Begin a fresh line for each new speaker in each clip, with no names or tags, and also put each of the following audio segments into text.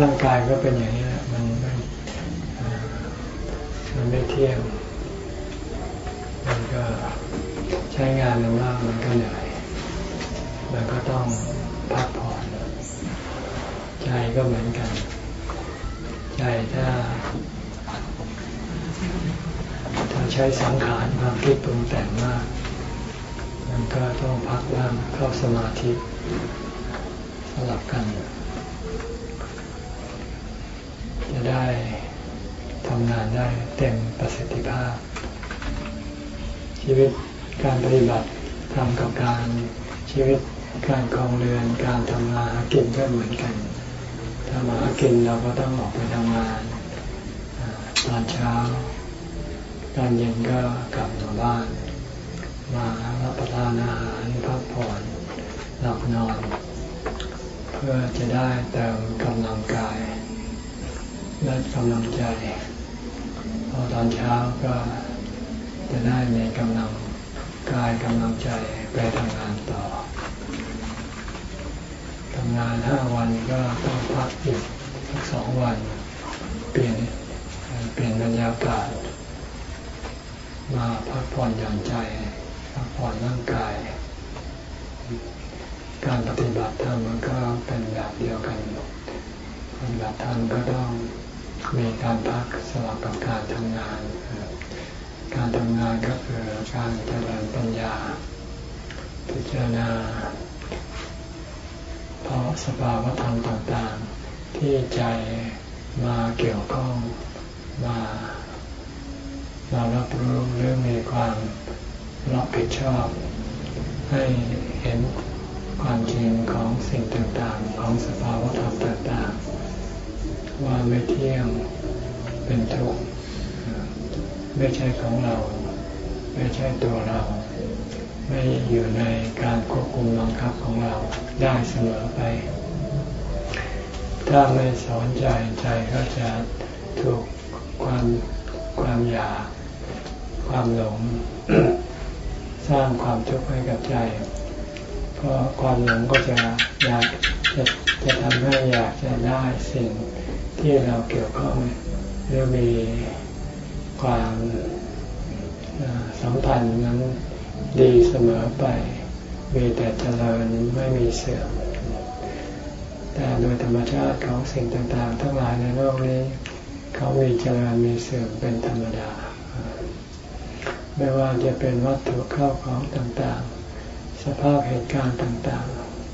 ร่างกายก็เป็นอย่างนี้แหละมันไม่มันไม่เที่ยง มันก็ใช้งานมากมันก็เหนื่อยมันก็ต้องพักผ่อน ใจก็เหมือนกัน ใจถ้า ถ้าใช้สังขารความคิดปรุงแต่งมาก มันก็ต้องพักบ้างเข้าสมาธิสลับกัน ได้ทำงานได้เต็มประสิทธิภาพ ชีวิตการปฏิบัติทำกับการชีวิตการคลองเรือนการทำงานกินก็เหมือนกันถ้ามากินเราก็ต้องออกไปทำงานตอนเช้าตอนเย็นก็กลับมาบ้าน มารับประทานอาหารพักผ่อนหลับนอน เพื่อจะได้เติมกำลังกาย และกำลังใจ พอตอนเช้าก็จะได้มีกำลังกายกำลังใจไปทำงานต่อทำงานห้าวันก็ต้องพักอีกสักสองวัน เปลี่ยนเปลี่ยนบรรยากาศ มาพักผ่อนหย่อนใจพักผ่อนร่างกาย การปฏิบัติธรรมมันก็เป็นแบบเดียวกันปฏิบัติธรรมก็ต้อง มีการพักสลับกับการทำงาน การทำงานก็คือการเจริญปัญญา พิจารณาเพราะสภาวธรรมต่างๆ ที่ใจมาเกี่ยวข้องมามารับรู้เรื่องมีความรับผิดชอบ ให้เห็นความจริงของสิ่งต่างๆ ของสภาวธรรมต่างๆ ว่าไม่เที่ยงเป็นทุกข์ไม่ใช่ของเรา ไม่ใช่ตัวเรา ไม่อยู่ในการควบคุมบังคับของเราได้เสมอไป ถ้าไม่สอนใจใจก็จะถูกความความอยากความหลง สร้างความทุกข์ให้กับใจ เพราะความหลงก็จะอยากจะจะทำให้อยากจะได้สิ่ง ที่เราเกี่ยวข้องหรือมีความสัมพันธ์นั้นดีเสมอไป มีแต่เจริญไม่มีเสื่อม แต่โดยธรรมชาติของสิ่งต่างๆ ทั้งหลายในโลกนี้ เขามีเจริญมีเสื่อมเป็นธรรมดา ไม่ว่าจะเป็นวัตถุเข้าของต่างๆ สภาพเหตุการณ์ต่าง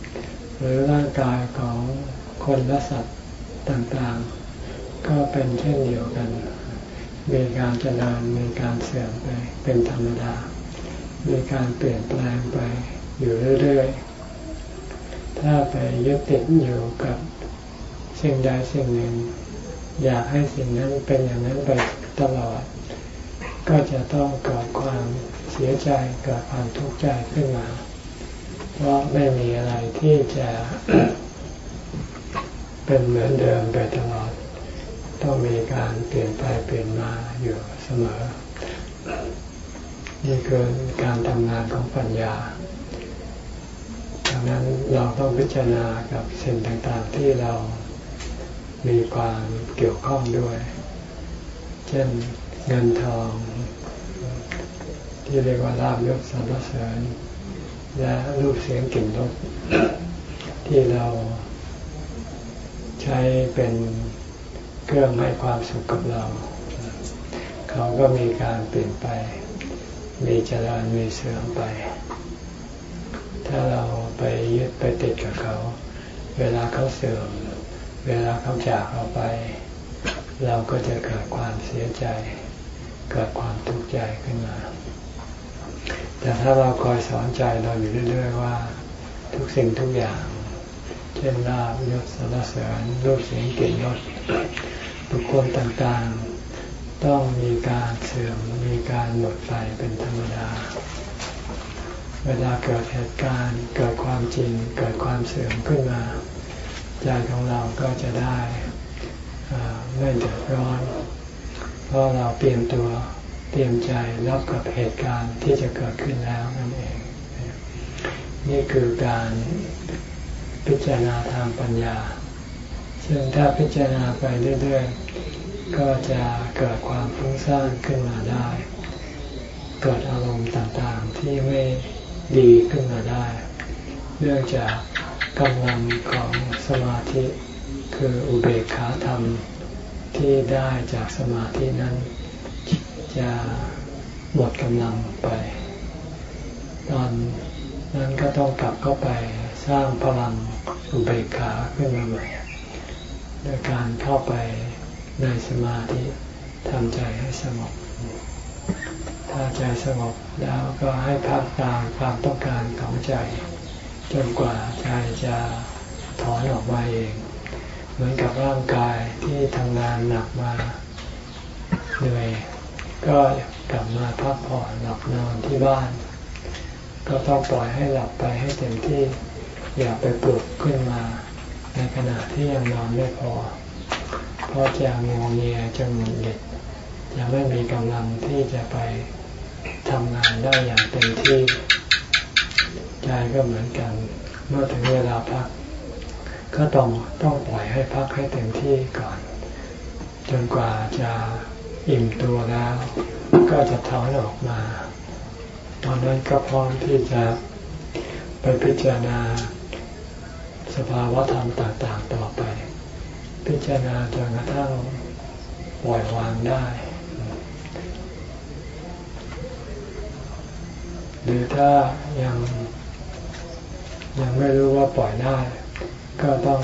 ๆ หรือร่างกายของคนและสัตว์ต่างๆ ก็เป็นเช่นเดียวกัน มีการเจริญมีการเสื่อมไปเป็นธรรมดา มีการเปลี่ยนแปลงไปอยู่เรื่อยๆ ถ้าไปยึดติดอยู่กับสิ่งใดสิ่งหนึ่ง อยากให้สิ่งนั้นเป็นอย่างนั้นไปตลอด ก็จะต้องเกิดความเสียใจเกิดความทุกข์ใจขึ้นมา เพราะไม่มีอะไรที่จะเป็นเหมือนเดิมไปตลอด ต้องมีการเปลี่ยนไปเปลี่ยนมาอยู่เสมอ นี่คือการทำงานของปัญญาดังนั้นเราต้องพิจารณากับสิ่งต่างๆที่เรามีความเกี่ยวข้องด้วย เช่นเงินทอง ที่เรียกว่าลาบยศสรรเสริญ และรูปเสียงกลิ่นรสที่เราใช้เป็น เครื่องให้ความสุขกับเรา เขาก็มีการเปลี่ยนไป มีเจริญมีเสื่อมไป ถ้าเราไปยึดไปติดกับเขา เวลาเขาเสื่อม เวลาเขาจากเราไป เราก็จะเกิดความเสียใจ เกิดความทุกข์ใจขึ้นมา แต่ถ้าเราคอยสอนใจเราอยู่เรื่อย ๆ ว่า ทุกสิ่งทุกอย่างเช่นลาบยศสรรเสริญรูปเสียงกลิ่นรส บุคคลต่างๆ ต้องมีการเสื่อมมีการหมดไปเป็นธรรมดา เวลาเกิดเหตุการณ์เกิดความจริงเกิดความเสื่อมขึ้นมาใจของเราก็จะได้ไม่เดือดร้อน เพราะเราเตรียมตัวเตรียมใจรับกับเหตุการณ์ที่จะเกิดขึ้นแล้วนั่นเอง นี่คือการพิจารณาทางปัญญา ซึ่งถ้าพิจารณาไปเรื่อยๆ ก็จะเกิดความฟุ้งซ่านขึ้นมาได้ เกิดอารมณ์ต่างๆที่ไม่ดีขึ้นมาได้ เนื่องจากกำลังของสมาธิคืออุเบกขาธรรมที่ได้จากสมาธินั้น จะหมดกำลังไป ตอนนั้นก็ต้องกลับเข้าไปสร้างพลังอุเบกขาขึ้นมาใหม่ โดยการเข้าไปในสมาธิทำใจให้สงบ ถ้าใจสงบแล้วก็ให้พักตามความต้องการของใจ จนกว่าใจจะถอนออกมาเอง เหมือนกับร่างกายที่ทำงานหนักมาเหนื่อยก็กลับมาพักผ่อนหลับนอนที่บ้าน ก็ต้องปล่อยให้หลับไปให้เต็มที่ อย่าไปปลุกขึ้นมา ในขณะที่ยังนอนไม่พอ เพราะจะงงเงียจะหงุดหงิดจะไม่มีกำลังที่จะไปทำงานได้อย่างเต็มที่ใจก็เหมือนกัน เมื่อถึงเวลาพัก ก็ต้องต้องปล่อยให้พักให้เต็มที่ก่อน จนกว่าจะอิ่มตัวแล้ว ก็จะถอนออกมา ตอนนั้นก็พร้อมที่จะไปพิจารณา สภาวะธรรมต่างๆ ต่อไป พิจารณาจนกระทั่งปล่อยวางได้ หรือถ้ายังยังไม่รู้ว่าปล่อยได้ ก็ต้อง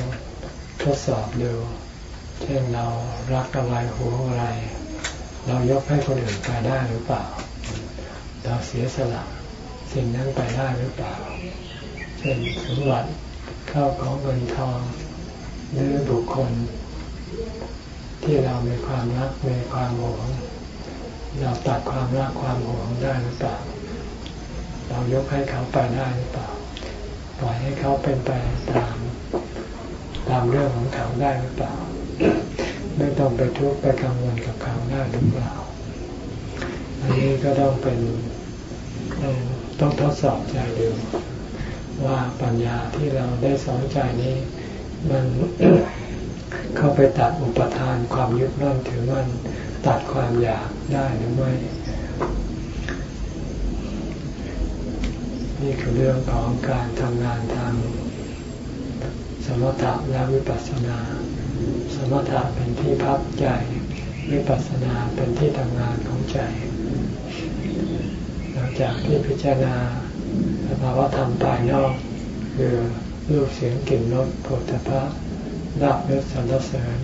ทดสอบดูเช่นเรารักอะไรหวงอะไร เรายกให้คนอื่นไปได้หรือเปล่า เราเสียสละสิ่งนั้นไปได้หรือเปล่า เช่นสมบัติ ข้าของเงินทองหรือบุคคล ที่เรามีความรักมีความหวง เราตัดความรักความหวงได้หรือเปล่า เรายกให้เขาไปได้หรือเปล่าปล่อยให้เขาเป็นไปตามตามเรื่องของเขาได้หรือเปล่า ไม่ต้องไปทุกข์ไปกังวลกับเขาได้หรือเปล่า อันนี้ก็ต้องเป็นต้องต้องทดสอบใจดู ว่าปัญญาที่เราได้สอนใจนี้ มันเข้าไปตัดอุปทานความยึดมั่นถือมั่นตัดความอยากได้หรือไม่นี่คือเรื่องของการทำงานทางสมถะและวิปัสสนา สมถะเป็นที่พักใจ วิปัสสนาเป็นที่ทำงานของใจ หลังจากที่พิจารณา สภาวะธรรมภายนอก คือรูปเสียงกลิ่นรสโผลตภะลาบยศสรรเสริญ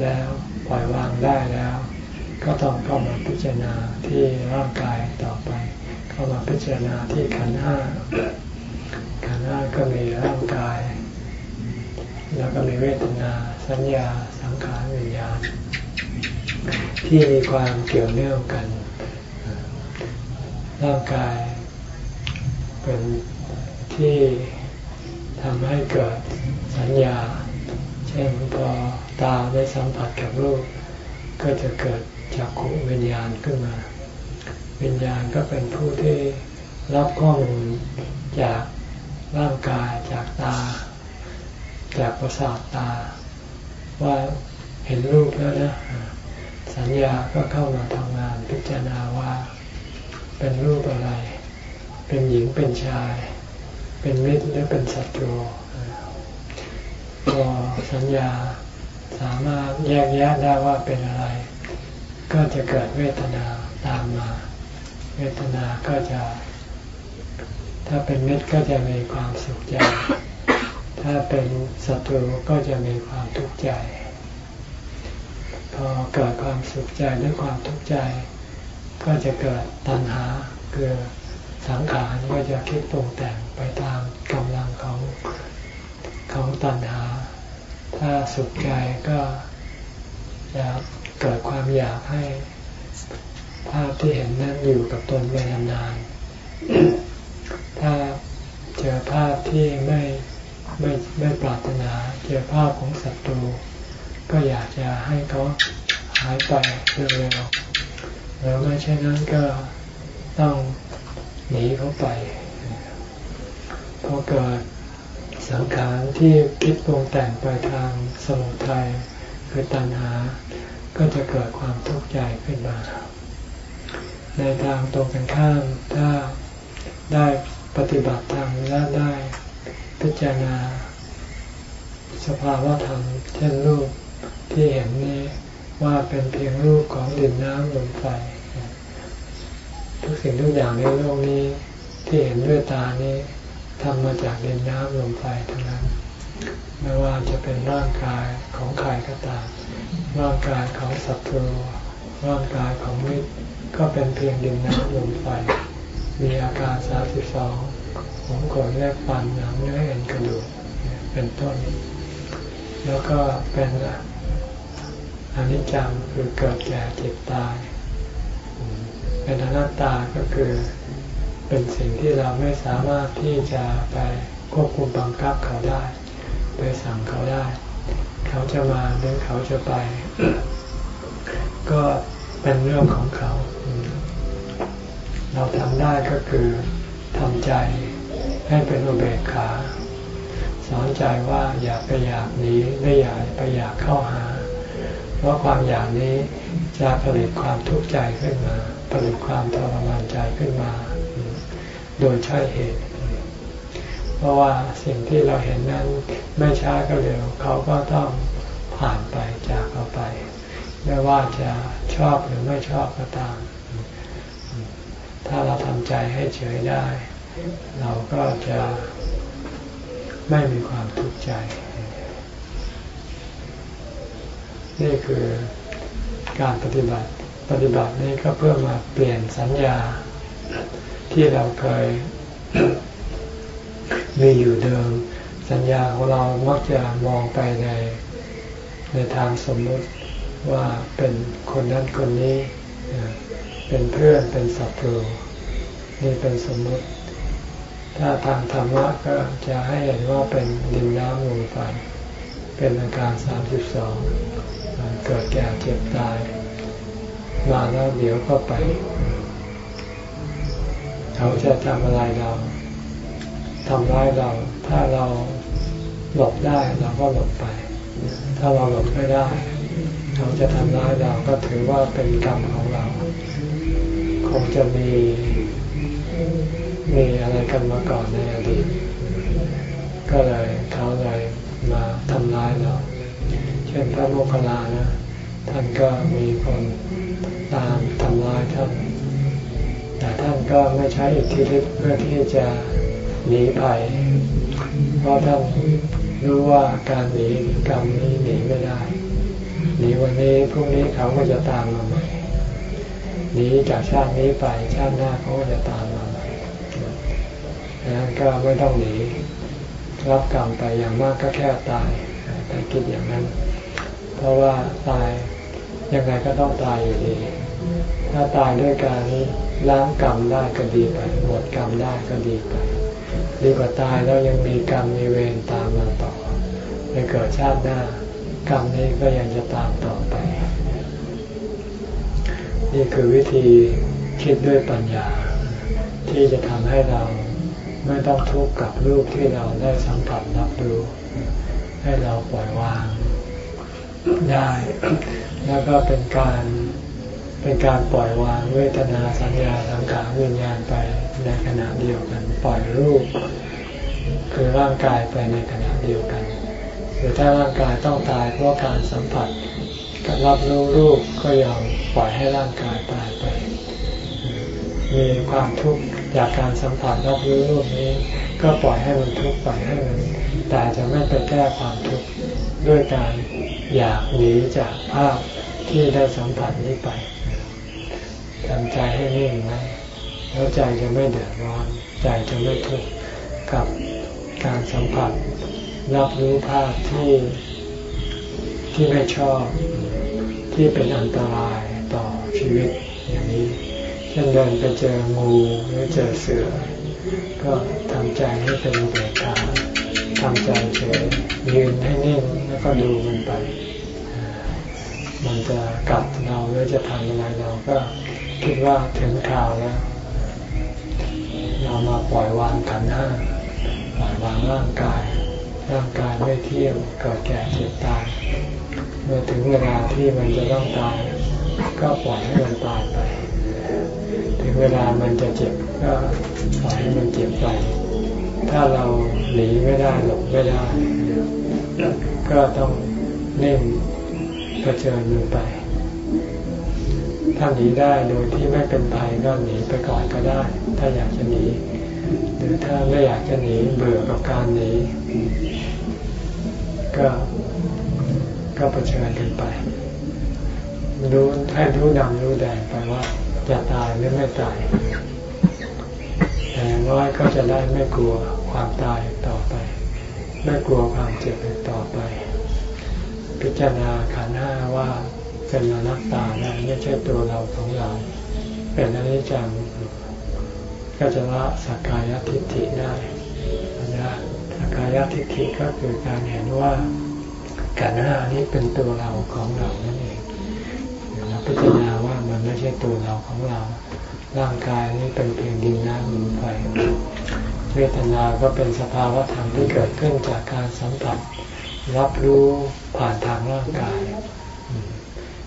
แล้วปล่อยวางได้แล้ว ก็ต้องเข้ามาพิจารณาที่ร่างกายต่อไป เข้ามาพิจารณาที่ขันห้าขันห้าก็มีร่างกาย แล้วก็มีเวทนา สัญญา สังขารวิญญาณที่มีความเกี่ยวเนื่องกัน ร่างกาย เป็นที่ทำให้เกิดสัญญา เช่นพอตาได้สัมผัสกับรูป ก็จะเกิดจักขุวิญญาณขึ้นมา วิญญาณก็เป็นผู้ที่รับข้อมูลจากร่างกายจากตา จากประสาทตา ว่าเห็นรูปแล้วนะสัญญาก็เข้ามาทำงานพิจารณาว่า เป็นรูปอะไร เป็นหญิงเป็นชาย เป็นมิตรหรือเป็นศัตรูพอสัญญาสามารถแยกแยะได้ว่าเป็นอะไร ก็จะเกิดเวทนาตามมา เวทนาก็จะ ถ้าเป็นมิตรก็จะมีความสุขใจ ถ้าเป็นศัตรูก็จะมีความทุกข์ใจ พอเกิดความสุขใจหรือความทุกข์ใจ ก็จะเกิดตัณหาคือ สังขารก็จะคิดปรุงแต่งไปตามกำลังของของตัณหา ถ้าสุขใจก็จะเกิดความอยากให้ภาพที่เห็นนั้นอยู่กับตนไปนานๆ ถ้าเจอภาพที่ไม่ไม่ไม่ปรารถนา เจอภาพของศัตรู ก็อยากจะให้เขาหายไปเร็วๆแล้วไม่เช่นนั้นก็ต้อง หนีเขาไปพอเกิดสังขารที่คิดปรุงแต่งไปทางสมุทัยคือตัณหา ก็จะเกิดความทุกข์ใจขึ้นมา ในทางตรงกันข้ามถ้าได้ปฏิบัติธรรมและได้พิจารณา สภาวะธรรมเช่นรูปที่เห็นนี้ว่าเป็นเพียงรูปของดินน้ำลมไฟ ทุกสิ่งทุกอย่างในโลกนี้ที่เห็นด้วยตานี้ทำมาจากดินน้ำลมไฟทั้งนั้น ไม่ว่าจะเป็นร่างกายของใครก็ตาม ร่างกายของสัตว์ร่างกายของมิตรก็เป็นเพียงดินน้ำลมไฟ มีอาการสาสิบสองผมขนเล็บฟันหนังเนื้อเอ็นกระดูกเป็นต้น แล้วก็เป็นอนิจจังคือเกิดแก่เจ็บตาย เป็นอนัตตาก็คือ เป็นสิ่งที่เราไม่สามารถที่จะไปควบคุมบังคับเขาได้ ไปสั่งเขาได้ เขาจะมาหรือเขาจะไป ก็เป็นเรื่องของเขา เราทำได้ก็คือทำใจให้เป็นอุเบกขา สอนใจว่าอย่าไปอยากหนีไม่อยากไปอยากเข้าหา เพราะความอยากนี้จะผลิตความทุกข์ใจขึ้นมา ผลิตความทรมานใจขึ้นมา โดยใช่เหตุ เพราะว่าสิ่งที่เราเห็นนั้นไม่ช้าก็เร็ว เขาก็ต้องผ่านไปจากเราไป ไม่ว่าจะชอบหรือไม่ชอบก็ตาม ถ้าเราทำใจให้เฉยได้ เราก็จะไม่มีความทุกข์ใจ นี่คือการปฏิบัติ ปฏิบัตินี้ก็เพื่อมาเปลี่ยนสัญญาที่เราเคยมีอยู่เดิม สัญญาของเรามักจะมองไปในในทางสมมติว่าเป็นคนนั้นคนนี้ เป็นเพื่อนเป็นศัตรูนี่เป็นสมมติ ถ้าทางธรรมะก็จะให้เห็นว่าเป็นดินน้ำลมไฟเป็นอาการสามสิบสองเกิดแก่เจ็บตาย มาแล้วเดี๋ยวก็ไป เขาจะทำอะไรเราทำร้ายเรา ถ้าเราหลบได้เราก็หลบไป ถ้าเราหลบไม่ได้ เขาจะทำร้ายเราก็ถือว่าเป็นกรรมของเรา คงจะมีมีอะไรกันมาก่อนในอดีต ก็เลยเขาเลยมาทำร้ายเรา เช่นพระโมคคัลลานะ ท่านก็มีคน ตามทำร้ายท่านแต่ท่านก็ไม่ใช้อิทธิฤทธิ์เพื่อที่จะหนีภัย เพราะท่านรู้ว่าการหนีกรรมนี้หนีไม่ได้หนีวันนี้พรุ่งนี้เขาก็จะตามมาใหม่หนีจากชาตินี้ไปชาติหน้าเขาก็จะตามมาใหม่ดังนั้นก็ไม่ต้องหนีรับกรรมไปอย่างมากก็แค่ตายแต่คิดอย่างนั้น เพราะว่าตาย ยังไงก็ต้องตายอยู่ดี ถ้าตายด้วยการล้างกรรมได้ก็ดีไปหมดกรรมได้ก็ดีไป ดีกว่าตายแล้วยังมีกรรมมีเวรตามมาต่อในเกิดชาติหน้ากรรมนี้ก็ยังจะตามต่อไป นี่คือวิธีคิดด้วยปัญญา ที่จะทำให้เราไม่ต้องทุกข์กับรูปที่เราได้สัมผัสรับรู้ให้เราปล่อยวางได้ แล้วก็เป็นการเป็นการปล่อยวางเวทนาสัญญาสังขารวิญญาณไปในขณะเดียวกัน ปล่อยรูป คือร่างกายไปในขณะเดียวกันหรือถ้าร่างกายต้องตายเพราะการสัมผัสกับรับรู้รูปก็ยอมปล่อยให้ร่างกายตายไป มีความทุกข์จากการสัมผัสรับรู้รูปนี้ ก็ปล่อยให้มันทุกข์ปล่อยให้มันแต่จะไม่ไปแก้ความทุกข์ด้วยการอยากหนีจากภาพ ที่ได้สัมผัสนี้ไปทำใจให้นิ่งไว้แล้วใจจะไม่เดือดร้อน ใจจะไม่ทุกข์กับการสัมผัส รับรู้ภาพที่ที่ไม่ชอบที่เป็นอันตรายต่อชีวิตอย่างนี้เช่นเดินไปเจองูหรือเจอเสือ ก็ทำใจให้เป็นเบิกขาทำใจเฉยยืนให้นิ่งแล้วก็ดูมันไป มันจะกัดเราหรือจะทำอะไรเราก็คิดว่าถึงข่าวแล้วเรามาปล่อยวางขันหน้าปล่อยวางร่างกาย ร่างกายไม่เที่ยงเกิดแก่เจ็บตายเมื่อถึงเวลาที่มันจะต้องตาย ก็ปล่อยให้มันตายไป ถึงเวลามันจะเจ็บก็ปล่อยให้มันเจ็บไป ถ้าเราหนีไม่ได้หลบไม่ได้ ก็ต้องเน่ง เผชิญมันไป ถ้าหนีได้โดยที่ไม่เป็นภัยก็หนีไปก่อนก็ได้ ถ้าอยากจะหนี หรือถ้าไม่อยากจะหนีเบื่อกับการหนีก็ก็เผชิญกันไปรู้ให้รู้ดำรู้แดงไปว่าจะตายหรือไม่ตายแต่น้อยก็จะได้ไม่กลัวความตายต่อไป ไม่กลัวความเจ็บต่อไป พิจารณาขันห้าว่าเป็นอนัตตานะไม่ใช่ตัวเราของเรา เป็นอนิจจังก็จะละสักกายทิฏฐิได้นะสักกายทิฏฐิก็คือการเห็นว่าขันห้านี้เป็นตัวเราของเรานั่นเองเราพิจารณาว่ามันไม่ใช่ตัวเราของเรา ร่างกายนี้เป็นเพียงดินน้ำลมไฟเวทนาก็เป็นสภาวะธรรมที่เกิดขึ้นจากการสัมผัส รับรู้ผ่านทางร่างกาย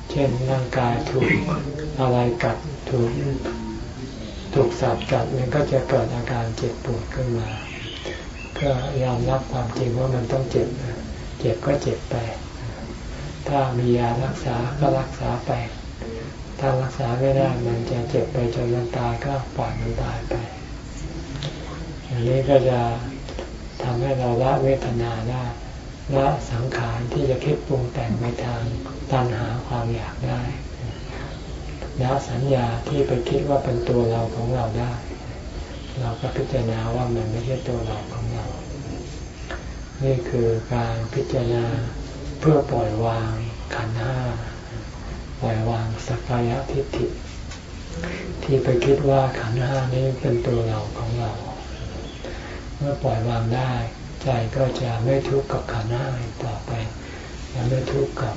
เช่นร่างกายถูกอะไรกัดถูกถูกสัตว์กัดมันก็จะเกิดอาการเจ็บปวดขึ้นมา ก็ยอมรับความจริงว่ามันต้องเจ็บเจ็บก็เจ็บไป ถ้ามียารักษาก็รักษาไป ถ้ารักษาไม่ได้มันจะเจ็บไปจนมันตายก็ปล่อยมันตายไป อย่างนี้ก็จะทำให้เราละเวทนาได้ ละสังขารที่จะคิดปรุงแต่งไปทางตัณหาความอยากได้ละสัญญาที่ไปคิดว่าเป็นตัวเราของเราได้ เราก็พิจารณาว่ามันไม่ใช่ตัวเราของเรา นี่คือการพิจารณาเพื่อปล่อยวางขันห้าปล่อยวางสักกายทิฏฐิที่ไปคิดว่าขันห้านี้เป็นตัวเราของเรา เมื่อปล่อยวางได้ ใจก็จะไม่ทุกข์กับขันห้าต่อไปจะไม่ทุกข์กับ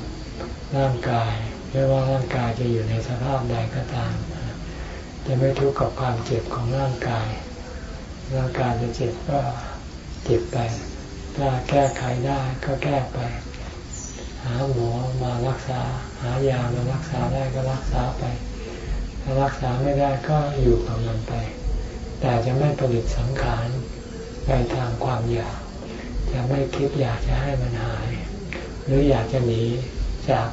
ร่างกายไม่ว่าร่างกายจะอยู่ในสภาพใดก็ตาม จะไม่ทุกข์กับความเจ็บของร่างกาย ร่างกายจะเจ็บก็เจ็บไป ถ้าแก้ไขได้ก็แก้ไป หาหมอมารักษา หายามารักษาได้ก็รักษาไป ถ้ารักษาไม่ได้ก็อยู่กับมันไป แต่จะไม่ผลิตสังขารไปทางความอยาก จะไม่คิดอยากจะให้มันหาย หรืออยากจะหนีจาก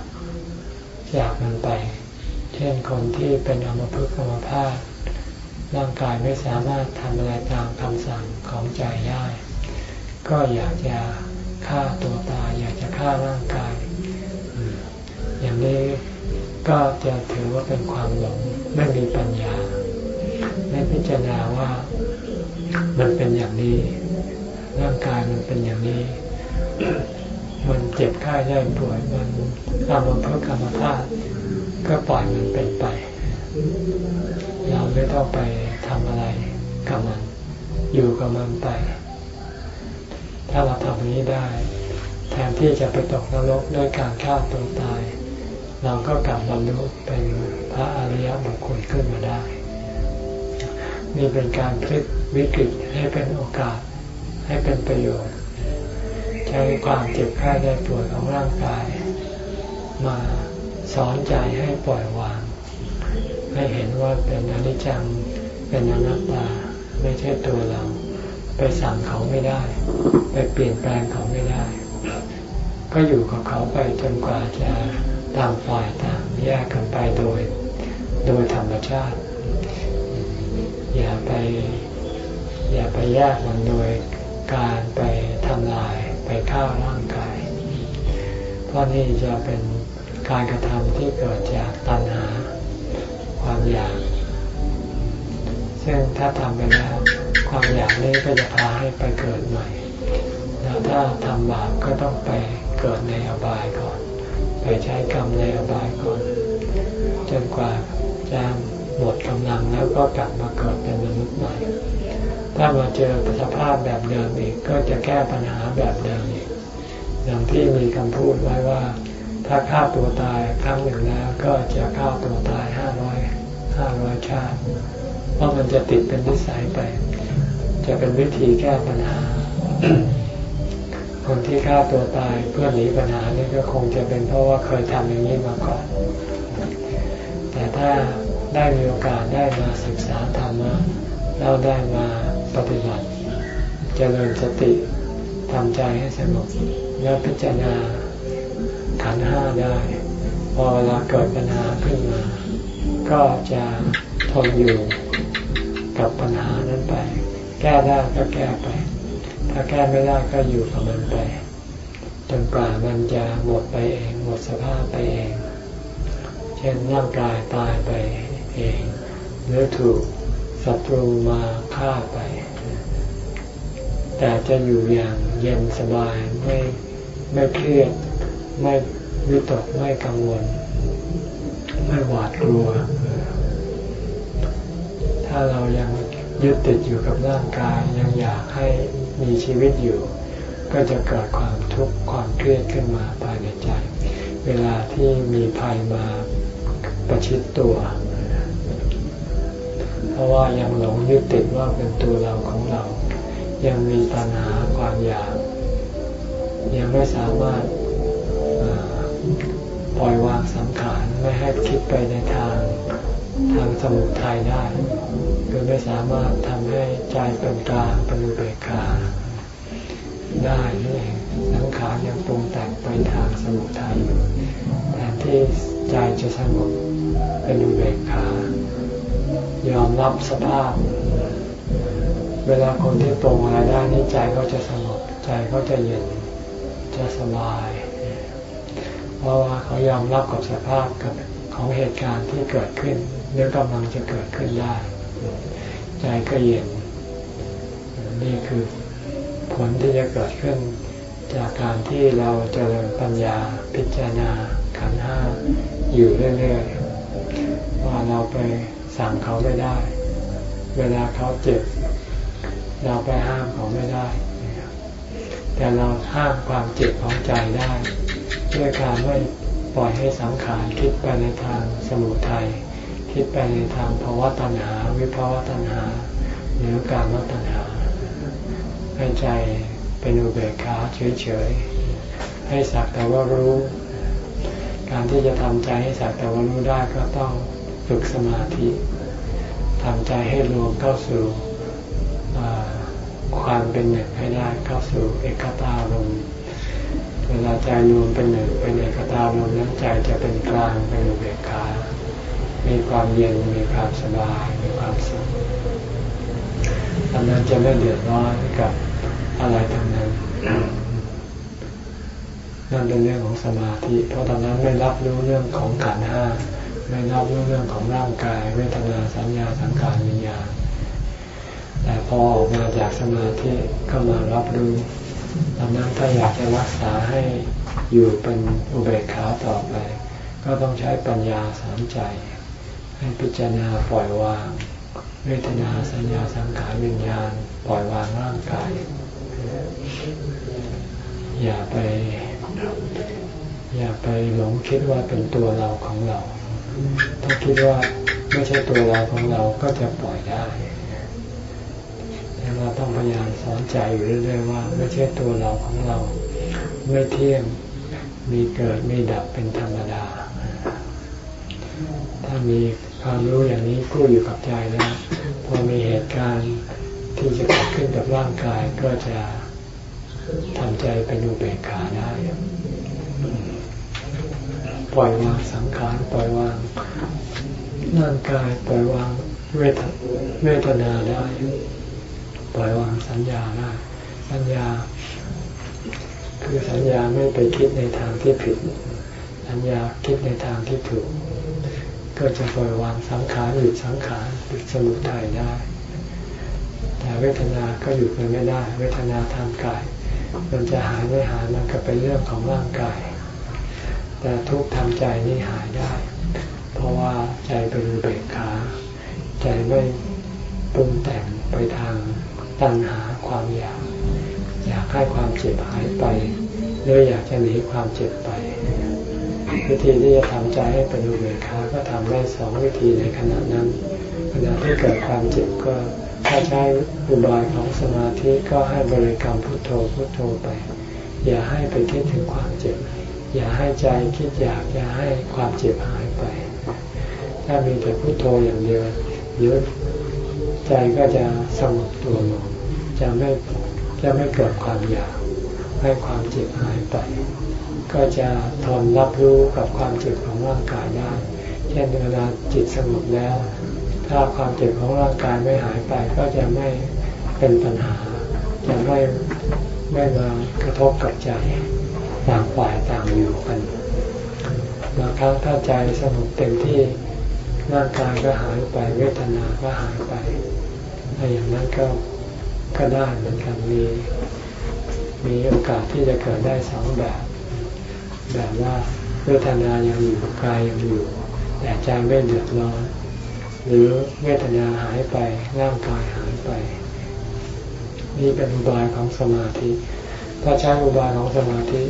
จากมันไป เช่นคนที่เป็นอมภพกรรมภาพร่างกายไม่สามารถทำอะไรตามคำสั่งของใจได้ก็อยากจะฆ่าตัวตายอยากจะฆ่าร่างกาย อย่างนี้ก็จะถือว่าเป็นความหลงไม่มีปัญญา ไม่พิจารณาว่ามันเป็นอย่างนี้ ร่างกายมันเป็นอย่างนี้ มันเจ็บไข้ได้ป่วยมันทำมันเพื่อกรรมภาพก็ปล่อยมันเป็นไป เราไม่ต้องไปทำอะไรกับมัน อยู่กับมันไป ถ้าเราทำนี้ได้ แทนที่จะไปตกนรกด้วยการฆ่าตัวตาย เราก็กลับบรรลุเป็นพระอริยบุคคลขึ้นมาได้ นี่เป็นการพลิกวิกฤตให้เป็นโอกาส ให้เป็นประโยชน์ ใช้ความเจ็บไข้ได้ป่วยของร่างกาย มาสอนใจให้ปล่อยวาง ให้เห็นว่าเป็นอนิจจัง เป็นอนัตตา ไม่ใช่ตัวเรา ไปสั่งเขาไม่ได้ ไปเปลี่ยนแปลงเขาไม่ได้ ก็อยู่กับเขาไปจนกว่าจะต่างฝ่ายต่างแยกกันไปโดย โดยธรรมชาติ อย่าไป อย่าไปแยกมันโดย การไปทำลายไปฆ่าร่างกาย เพราะนี่จะเป็นการกระทำที่เกิดจากตัณหาความอยาก ซึ่งถ้าทำไปแล้ว ความอยากนี้ก็จะพาให้ไปเกิดใหม่แล้วถ้าทำบาปก็ต้องไปเกิดในอบายก่อน ไปใช้กรรมในอบายก่อน จนกว่าจะหมดกำลังแล้วก็กลับมาเกิดเป็นมนุษย์ใหม่ ถ้ามาเจอสภาพแบบเดิมอีก ก็จะแก้ปัญหาแบบเดิมอีกอย่างที่มีคำพูดไว้ว่า ถ้าฆ่าตัวตายครั้งหนึ่งแล้ว ก็จะฆ่าตัวตายห้าร้อยห้าร้อยชาติ เพราะมันจะติดเป็นนิสัยไป จะเป็นวิธีแก้ปัญหา คนที่ฆ่าตัวตายเพื่อหนีปัญหานี่ก็คงจะเป็นเพราะว่าเคยทำอย่างนี้มาก่อน แต่ถ้าได้มีโอกาสได้มาศึกษาธรรมะเราได้มา ปฏิบัติจเจริญสติทำใจให้สงบแล้วพิจารณาขันห้าได้ พอเวลาเกิดปัญหาขึ้นมา ก็จะทนอยู่กับปัญหานั้นไป แก้ได้ก็แก้ไป ถ้าแก้ไม่ได้ก็อยู่กับมันไปจนกว่ามันจะหมดไปเอง หมดสภาพไปเอง เช่นร่างกายตายไปเองหรือถูก ศัตรูมาฆ่าไป แต่จะอยู่อย่างเย็นสบายไม่ไม่เครียดไม่วิตกไม่กังวล ไม่หวาดกลัว ถ้าเรายังยึดติดอยู่กับร่างกายยังอยากให้มีชีวิตอยู่ ก็จะเกิดความทุกข์ความเครียดขึ้นมาภายในใจ เวลาที่มีภัยมาประชิดตัว ราะว่ายังหลงยึดติดว่าเป็นตัวเราของเรา ยังมีปัญหาความอยาก ยังไม่สามารถปล่อยวางสังขารไม่ให้คิดไปในทางทางสมุทัยได้คือไม่สามารถทำให้ใจเป็นกลางเป็นอุเบกขาได้นี่เองสังขารยังปรุงแต่งไปทางสมุทัยแทนที่ใจจะสงบเป็นอุเบกขา ยอมรับสภาพ เวลาคนที่ตรงอะไรได้นี่ใจก็จะสงบใจก็จะเย็นจะสบาย เพราะว่าเขายอมรับกับสภาพกับของเหตุการณ์ที่เกิดขึ้นหรือกำลังจะเกิดขึ้นได้ ใจก็เย็น นี่คือผลที่จะเกิดขึ้นจากการที่เราจเจริญปัญญาพิจารณาขันห้าอยู่เรื่อยๆว่าเราไป สั่งเขาไม่ได้ เวลาเขาเจ็บ เราไปห้ามเขาไม่ได้ แต่เราห้ามความเจ็บของใจได้ ด้วยการไม่ปล่อยให้สังขารคิดไปในทางสมุทัยคิดไปในทางภาวะตัณหา วิภาวะตัณหาหรือการวัตัณหา ให้ใจเป็นอุเบกขาเฉยๆ ให้สักแต่ว่ารู้ การที่จะทำใจให้สักแต่ว่ารู้ได้ก็ต้อง ฝึกสมาธิทำใจให้รวมเข้าสู่ความเป็นหนึ่งให้ได้เข้าสู่เอกตาลมเวลาใจรวมเป็นหนึ่งเป็นเอกตาลมนั้นใจจะเป็นกลางเป็นอุเบกขามีความเย็นมีความสบายมีความสุขอันนั้นจะไม่เดือดร้อนกับอะไรทั้งนั้นนั่นเป็นเรื่องของสมาธิ เพราะตอนนั้นไม่รับรู้เรื่องของขันห้า ไม่รับเรื่องของร่างกาย เวทนาสัญญาสังขารวิญญาณแต่พอออกมาจากสมาธิก็มารับรู้ดังนั้นถ้าอยากจะรักษาให้อยู่เป็นอุเบกขาต่อไป ก็ต้องใช้ปัญญาสามใจ ให้พิจารณาปล่อยวาง เวทนาสัญญาสังขารวิญญาณ ปล่อยวางร่างกาย อย่าไป อย่าไปหลงคิดว่าเป็นตัวเราของเรา ถ้าคิดว่าไม่ใช่ตัวเราของเราก็จะปล่อยได้แต่เราต้องพยายามสอนใจอยู่เรื่อยๆว่า ไม่ใช่ตัวเราของเรา ไม่เที่ยงมีเกิดมีดับเป็นธรรมดา ถ้ามีความรู้อย่างนี้กู้อยู่กับใจแล้วพอมีเหตุการณ์ที่จะเกิดขึ้นกับร่างกายก็จะทำใจเป็นอุเบกขาได้ ปล่อยวางสังขารปล่อยวางร่างกายปล่อยวางเวทเวทนาได้ ปล่อยวางสัญญาได้สัญญา คือสัญญาไม่ไปคิดในทางที่ผิด สัญญาคิดในทางที่ถูก ก็จะปล่อยวางสังขารหยุดสังขารหยุดสมุทัยได้ แต่เวทนาก็หยุดมันไม่ได้ เวทนาทางกาย มันจะหายไม่หายมันก็เป็นเรื่องของร่างกาย แต่ทุกทางใจนี่หายได้ เพราะว่าใจเป็นเบกขา ใจไม่ปรุงแต่งไปทางตัณหาความอยาก อยากให้ความเจ็บหายไปหรืออยากจะหนีความเจ็บไป วิธีที่จะทำใจให้เป็นอุเบกขาก็ทำได้สองวิธีในขณะนั้นขณะที่เกิดความเจ็บก็ถ้าใช้อุบายของสมาธิก็ให้บริกรรมพุทโธพุทโธไป อย่าให้ไปคิดถึงความเจ็บ อย่าให้ใจคิดอยากอย่าให้ความเจ็บหายไป ถ้ามีแต่พุโทโธอย่างเดียวเดี๋ยวใจก็จะสงบตัวลงจะไม่จะไม่เกิดความอยากให้ความเจ็บหายไป ก็จะทนรับรู้กับความเจ็บของร่างกายได้เช่นเวลาจิตสงบแล้ว ถ้าความเจ็บของร่างกายไม่หายไปก็จะไม่เป็นปัญหาจะไม่ไม่มากระทบกับใจ ต่างฝ่ายต่างอยู่กันบางครั้งถ้าใจสงบเต็มที่ร่างกายก็หายไปเวทนาก็หายไปถ้าอย่างนั้นก็ก็ได้เหมือนกันมีมีโอกาสที่จะเกิดได้สองแบบ แบบว่าเวทนายังอยู่กายยังอยู่ แต่ใจไม่เดือดร้อน หรือเวทนาหายไปร่างกายหายไป นี่เป็นอุบายของสมาธิ ถ้าใช้อุบายของสมาธิ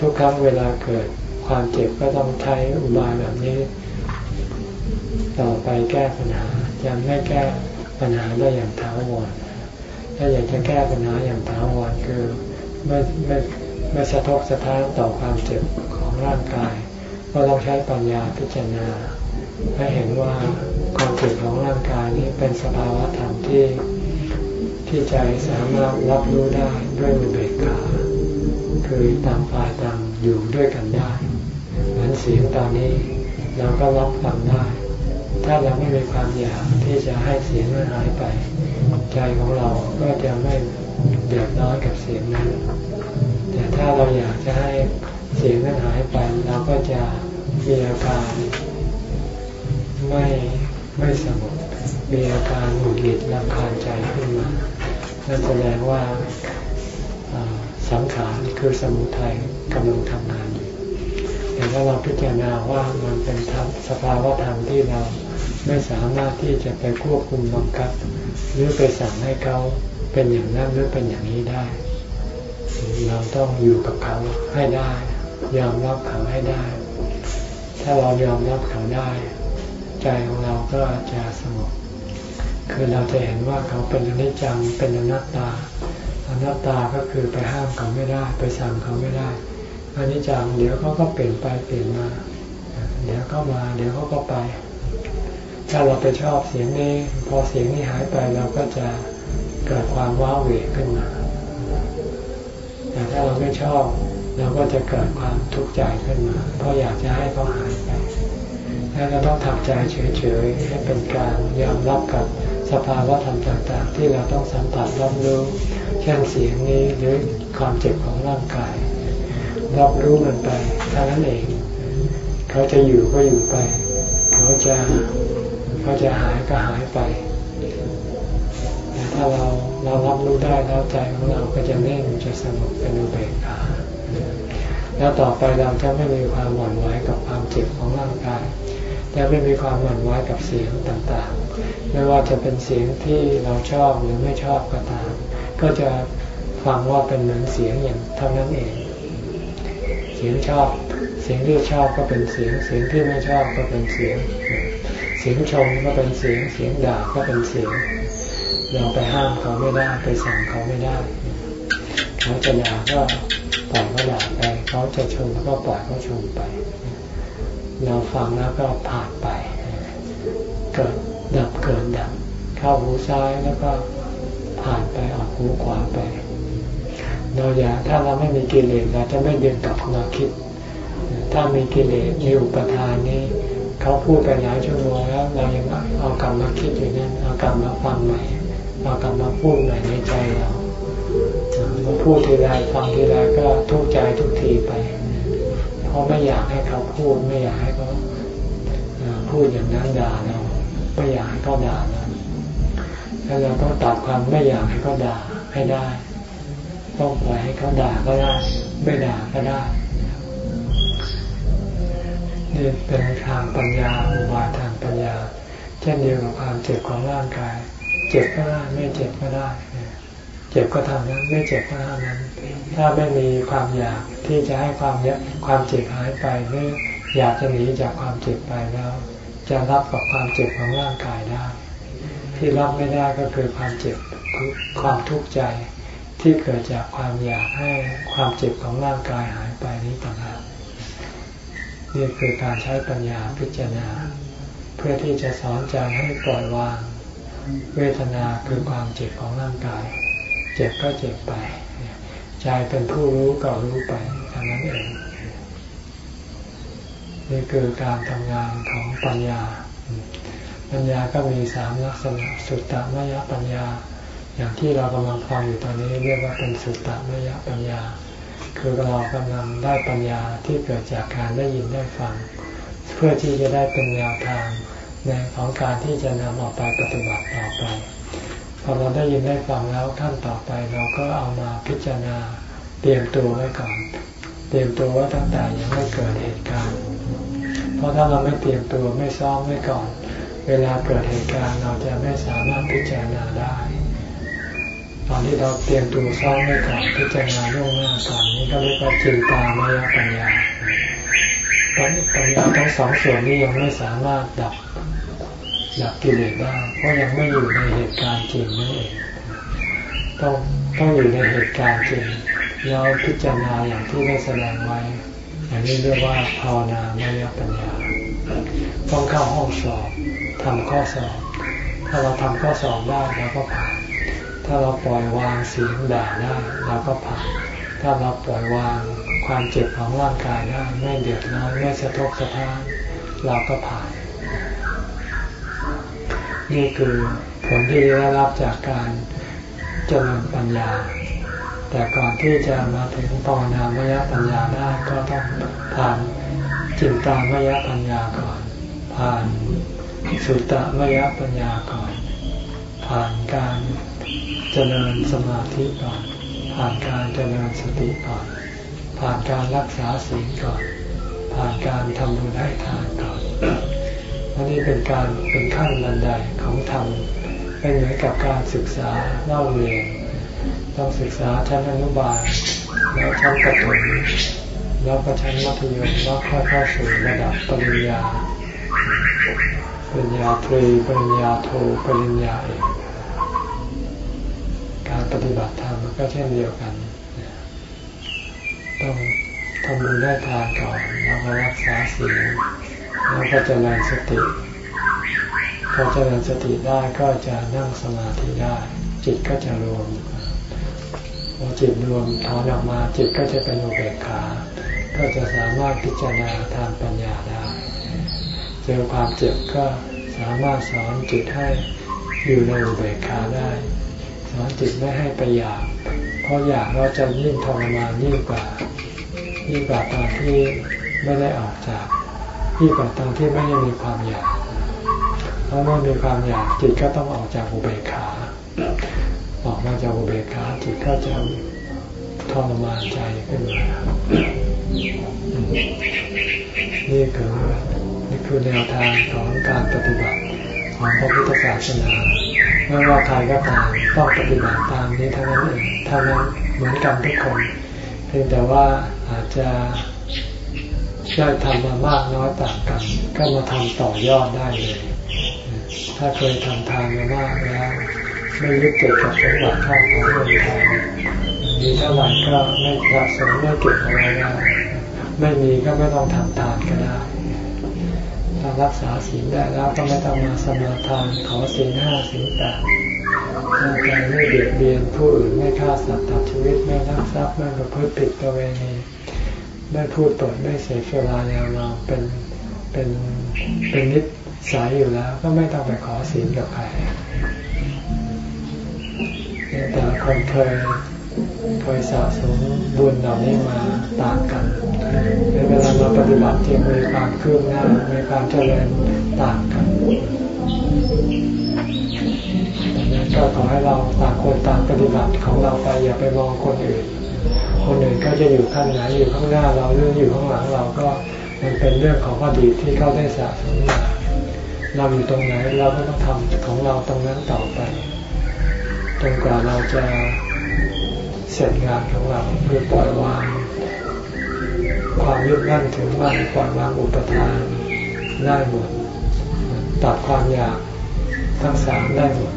ทุกครั้งเวลาเกิดความเจ็บก็ต้องใช้อุบายแบบนี้ ต่อไปแก้ปัญหายังไม่แก้ปัญหาได้อย่างถาวรถ้าอยากจะแก้ปัญหาอย่างถาวรคือไม่ไม่ไม่สะทกสะท้านต่อความเจ็บของร่างกาย ก็ต้องใช้ปัญญาพิจารณาให้เห็นว่าความเจ็บของร่างกายนี้เป็นสภาวะธรรมที่ที่ใจสามารถรับรู้ได้ด้วยอุเบกขาคือตางฝ่าย อยู่ด้วยกันได้เหมือนเสียงตอนนี้เราก็รับฟังได้ ถ้าเราไม่มีความอยากที่จะให้เสียงนั้นหายไป ใจของเราก็จะไม่เดือดร้อนกับเสียงนั้น แต่ถ้าเราอยากจะให้เสียงนั้นหายไปเราก็จะมีอาการไม่ไม่สงบมีอาการหงุดหงิดรำคาญใจขึ้นมา นั่นแสดงว่า สังขารคือสมุทัยกำลังทำงานอยู่แต่ถ้าเราพิจารณาว่ามันเป็นสภาวะธรรมที่เราไม่สามารถที่จะไปควบคุมบังคับ หรือไปสั่งให้เขาเป็นอย่างนั้นหรือเป็นอย่างนี้ได้ เราต้องอยู่กับเขาให้ได้ ยอมรับเขาให้ได้ ถ้าเรายอมรับเขาได้ ใจของเราก็จะสงบคือเราจะเห็นว่าเขาเป็นอนิจจังเป็นอนัตตา นัตตาก็คือไปห้ามเขาไม่ได้ ไปสั่งเขาไม่ได้อันิจจังเดี๋ยวเขาก็เปลี่ยนไปเปลี่ยนมา เดี๋ยวเขามา เดี๋ยวเขาก็ไป ถ้าเราไปชอบเสียงนี้ พอเสียงนี้หายไปเราก็จะเกิดความว้าเหวขึ้นมา แต่ถ้าเราไม่ชอบเราก็จะเกิดความทุกข์ใจขึ้นมา เพราะอยากจะให้เขาหายไปแล้วเราต้องทำใจเฉยๆให้เป็นการยอมรับกับ สภาวะธรรมต่างๆ ที่เราต้องสัมผัสรับรู้เช่นเสียงนี้หรือความเจ็บของร่างกาย รับรู้มันไปเท่านั้นเอง เขาจะอยู่ก็อยู่ไป เขาจะเขาจะหายก็หายไปแต่ถ้าเราเรารับรู้ได้แล้วใจของเราก็จะเน่งจะสงบเป็นอุเบกขาแล้วต่อไปเราจะไม่มีความหวั่นไหวกับความเจ็บของร่างกาย จะไม่มีความหวั่นไหวกับเสียงต่างๆ ไม่ว่าจะเป็นเสียงที่เราชอบหรือไม่ชอบก็ตาม ก็จะฟังว่าเป็นเหมือนเสียงอย่างเท่านั้นเอง เสียงชอบ เสียงที่ชอบก็เป็นเสียง เสียงที่ไม่ชอบก็เป็นเสียง เสียงชมก็เป็นเสียง เสียงด่าก็เป็นเสียง เราไปห้ามเขาไม่ได้ ไปสั่งเขาไม่ได้ เขาจะด่าก็ปล่อยเขาด่าไป เขาจะชมก็ปล่อยเขาชมไป เราฟังแล้วก็ผ่านไปเกิดดับเกิดดับเข้าหูซ้ายแล้วก็ผ่านไปออกหูขวาไป เราอย่าถ้าเราไม่มีกิเลสเราจะไม่เดินกลับมาคิด ถ้ามีกิเลสมีอุปทานนี้เขาพูดไปหลายชั่วโมงแล้วเรายังเอากลับมาคิดอยู่นั่นเอากลับมาฟังใหม่เอากลับมาพูดใหม่ในใจเราเราพูดทีไรฟังทีไรก็ทุกข์ใจทุกทีไป ราะไม่อยากให้เขาพูด ไม่อยากให้เขาพูดอย่างนั้นด่าเราไม่อยากให้เขาด่าเราแล้วเราต้องตัดความไม่อยากให้เขาด่าให้ได้ ต้องปล่อยให้เขาด่าก็ได้ ไม่ด่าก็ได้นี่เป็นทางปัญญาอุบายทางปัญญา เช่นเดียวกับความเจ็บของร่างกาย เจ็บก็ได้ไม่เจ็บก็ได้ เจ็บก็ทำนั้น ไม่เจ็บก็ทำนั้นถ้าไม่มีความอยากที่จะให้ความเยความเจ็บหายไปหรืออยากจะหนีจากความเจ็บไปแล้ว จะรับกับความเจ็บของร่างกายได้ ที่รับไม่ได้ก็คือความเจ็บความทุกข์ใจที่เกิดจากความอยากให้ความเจ็บของร่างกายหายไปนี้ต่างหากนี่คือการใช้ปัญญาพิจารณา เพื่อที่จะสอนใจให้ปล่อยวาง เวทนาคือความเจ็บของร่างกาย เจ็บก็เจ็บไป ใจเป็นผู้รู้ก็รู้ไปเท่านั้นเองนี่คือการทำงานของปัญญา ปัญญาก็มีสามลักษณะสุตตมยปัญญา อย่างที่เรากำลังฟังอยู่ตอนนี้เรียกว่าเป็นสุตตมยปัญญา คือเรากำลังได้ปัญญาที่เกิดจากการได้ยินได้ฟัง เพื่อที่จะได้เป็นแนวทางในของการที่จะนำออกไปปฏิบัติต่อไป พอเราได้ยินได้ฟังแล้วขั้นต่อไปเราก็เอามาพิจารณาเตรียมตัวไว้ก่อน เตรียมตัวว่าตั้งแต่ยังไม่เกิดเหตุการณ์ เพราะถ้าเราไม่เตรียมตัวไม่ซ้อมไว้ก่อน เวลาเกิดเหตุการณ์เราจะไม่สามารถพิจารณาได้ ตอนที่เราเตรียมตัวซ้อมไว้ก่อนพิจารณาล่วงหน้าก่อนนี้ก็เรียกว่าจินตามายปัญญาตอนปัญญาทั้งสองส่วนนี้ยังไม่สามารถดับ ดับกิเลสได้เพราะยังไม่อยู่ในเหตุการณ์จริงนั่นเองต้องต้องอยู่ในเหตุการณ์จริงแล้วพิจารณาอย่างที่ได้แสดงไว้อันนี้เรียกว่าภาวนามยปัญญา ต้องเข้าห้องสอบทำข้อสอบ ถ้าเราทำข้อสอบได้เราก็ผ่าน ถ้าเราปล่อยวางเสียงด่าได้เราก็ผ่าน ถ้าเราปล่อยวางความเจ็บของร่างกายได้ไม่เดือดร้อนไม่สะทกสะท้านเราก็ผ่าน นี่คือผลที่ได้รับจากการเจริญปัญญา แต่ก่อนที่จะมาถึงปอนามยปัญญาได้ก็ต้องผ่านจินตามยปัญญาก่อน ผ่านสุตตมยปัญญาก่อน ผ่านการเจริญสมาธิก่อน ผ่านการเจริญสติก่อน ผ่านการรักษาศีลก่อน ผ่านการทำบุญให้ทานก่อน อันนี้เป็นการเป็นขั้นบันไดของธรรมเป็นเหมือนกับการศึกษาเล่าเรียนต้องศึกษาชั้นอนุบาลแล้วชั้นประถมแล้วก็ชั้นมัธยมแล้วค่อยเข้าสู่ระดับปริญญาปริญญาตรีปริญญาโทปริญญาเอกการปฏิบัติธรรมก็เช่นเดียวกัน ต้องทำบุญได้ทานก่อนแล้วก็รักษาศีล แล้วก็เจริญสติพอเจริญสติได้ก็จะนั่งสมาธิได้ จิตก็จะรวมพอจิตรวมถอนออกมาจิตก็จะเป็นอุเบกขา ก็จะสามารถพิจารณาทางปัญญาได้ เจอความเจ็บก็สามารถสอนจิตให้อยู่ในอุเบกขาได้ สอนจิตไม่ให้ไปอยาก เพราะอยากเราจะยิ่งทรมานยิ่งกว่ายิ่งกว่าตอนที่ไม่ได้ออกจาก ยิ่งกว่าตอนที่ไม่ได้มีความอยากเพราะเมื่อมีความอยากจิตก็ต้องออกจากอุเบกขา ออกมาจากอุเบกขาจิตก็จะทรมานใจขึ้นมานี่คือนี่คือแนวทางของการปฏิบัติของพระพุทธศาสนาไม่ว่าใครก็ตามต้องปฏิบัติตามนี้เท่านั้นเองเท่านั้นเหมือนกันทุกคนเพียงแต่ว่าอาจจะ ได้ทำมามากน้อยต่างกัน ก็มาทำต่อยอดได้เลย ถ้าเคยทำทานมามากแล้วไม่ยึดติดกับสมบัติข้าวของเงินทองมีเท่าไหร่ก็ไม่สะสมไม่เก็บอะไรได้ไม่มีก็ไม่ต้องทำทานก็ได้ถ้ารักษาศีลได้แล้วก็ไม่ต้องมาสมาทานขอศีลห้าศีลแปดถ้าใจไม่เบียดเบียนผู้อื่นไม่ฆ่าสัตว์ตัดชีวิตไม่ลักทรัพย์ไม่ประพฤติผิดประเวณี ไม่พูดปดไม่เสพสุราแนวเราเป็นเป็นเป็นนิสัยอยู่แล้ว ก็ไม่ต้องไปขอศีลกับใครแต่คนเคยเคยสะสมบุญเหล่านี้มาต่างกันในเวลามาปฏิบัติที่มีความคืบหน้ามีความเจริญต่างกันดังนั้นก็ขอให้เราต่างคนต่างปฏิบัติของเราไปอย่าไปมองคนอื่น คนอื่นก็จะอยู่ขั้นไหนอยู่ข้างหน้าเราหรืออยู่ข้างหลังเราก็มันเป็นเรื่องของอดีตที่เขาได้สะสมมาเราอยู่ตรงไหนเราก็ต้องทำของเราตรงนั้นต่อไปจนกว่าเราจะเสร็จงานของเราคือปล่อยวางความยึดมั่นถึงมั่นปล่อยวางอุปทานได้หมดตัดความอยากทั้งสามได้หมด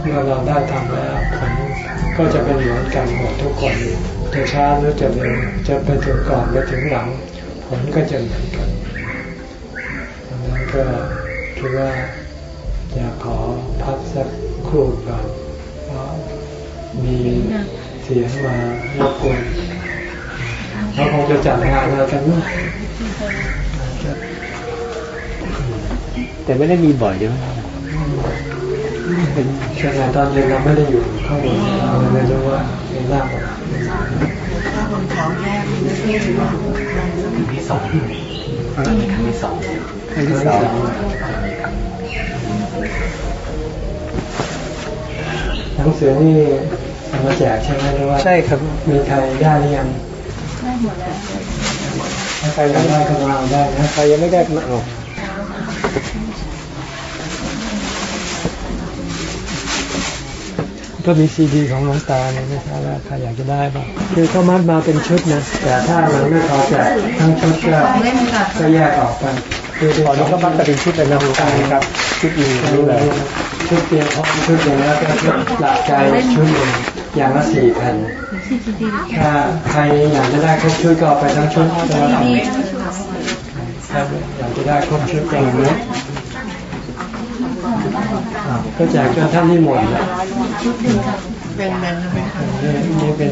เมื่อเราได้ทำแล้วผล ก็ก็จะเป็นเหมือนกันหมดทุกคนจะช้าหรือจะเร็วจะไปถึงก่อนหรือถึงหลัง ผลก็จะเหมือนกันดังนั้นก็คิดว่าอยากขอพักสักครู่ก่อนเพราะมีเสียงมารบกวนเราคงจะจัดงานอะไรกันมั้ง
แต่ไม่ได้มีบ่อยใช่ไหม
เป็นช่วงตอนเย็นเราไม่ได้อยู่ ข้างบนเราเลยไม่รู้ว่าเป็นล่างอะไร
ที่สองที่สอง
ครั้งที่สองหนังสือนี่เอามาแจกใช่ไหมหรือว่า
ใช่ครับ
มีใครได้หรือยังถ้าใครยังได้ก็มาเอาได้นะ
ใครยังไม่ได้มาเอา
ก็มีซีดีของหลวงตาเนี่ยไม่ทราบว่าใครอยากจะได้บ้างคือเขามัดมาเป็นชุดนะแต่ถ้ามันไม่พอแจกทั้งชุดก็ก็แยกออกกันคือ
ตอนนี้ก็มักจะเป็นชุดเป็นน้ำตาลครับชุดหนึ่งรู้เลย
ชุดเตรียมพร้อมชุดหนึ่งแล้วก็ชุดหลักใจชุดหนึ่งอย่างละสี่พันถ้าใครอยากจะได้ครบชุดก็ไปทั้งชุดก็แล้วกันถ้าอยากจะได้ครบชุดก็เอานะอ่า ก็แจกจนท่านที่หมดแหละ
เป็นแมนไหมคะ
นี่นี่เป็น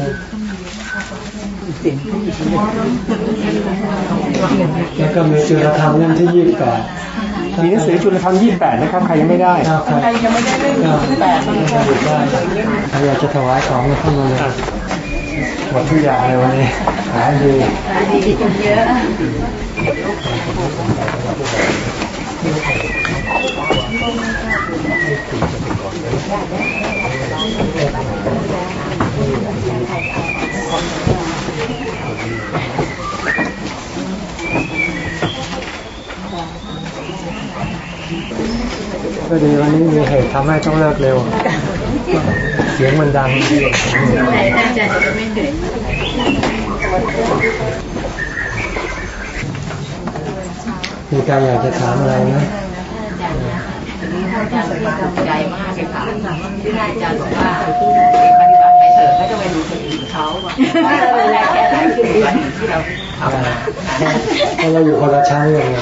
แล้วก็มีจุลธรรมเล่มที่ยี่สิบแปด
มีหนังสือจุลธรรมยี่แปดนะครับ ใครยังไม่ได้
ถ้าใคร
ยังไม่ได้เล่น
ก็
แปด
ก็หยุดได้ใครอยากจะถวายของก็เข้ามาเลยหมดทุกอย่างเลยวันนี้ขายดี
ดีกันเยอะ
ก็ดีวันนี้มีเหตุทำให้ต้องเลิกเร็ว เสียงมันดัง
ไหนน่าจะจะไม่เหนื่อย
มีการอยากจะถามอะไรนะ
อาจารย์ที่กำลังใจมากเลยค่ะที่อาจารย์บอกว่าปปฏิบัติไปเถอะไม่ต้องไปดูคนอื่นเขาว่าเราเป็นแรแค่ไหนคือปฏิบัติที่เราทำมา
เพราะเราอยู่คนละชั้นกันไง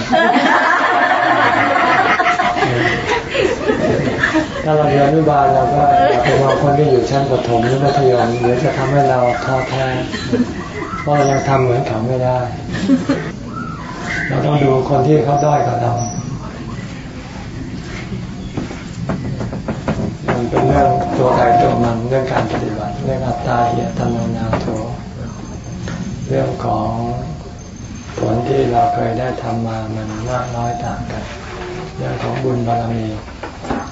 ถ้าเราเรียนอนุบาลเราก็อย่าไปมองคนที่อยู่ชั้นประถมหรือมัธยมเดี๋ยวจะทำให้เราท้อแท้เพราะเรายังทำเหมือนเขาไม่ได้ เราต้องดูคนที่เขาด้อยกว่าเรามัน เป็นเรื่องตัวใครตัวมันเรื่องการปฏิบัติเรื่องอัตตาเหียตโนนาโถเรื่องของผลที่เราเคยได้ทำมามันมากน้อยต่างกัน เรื่องของบุญบารมี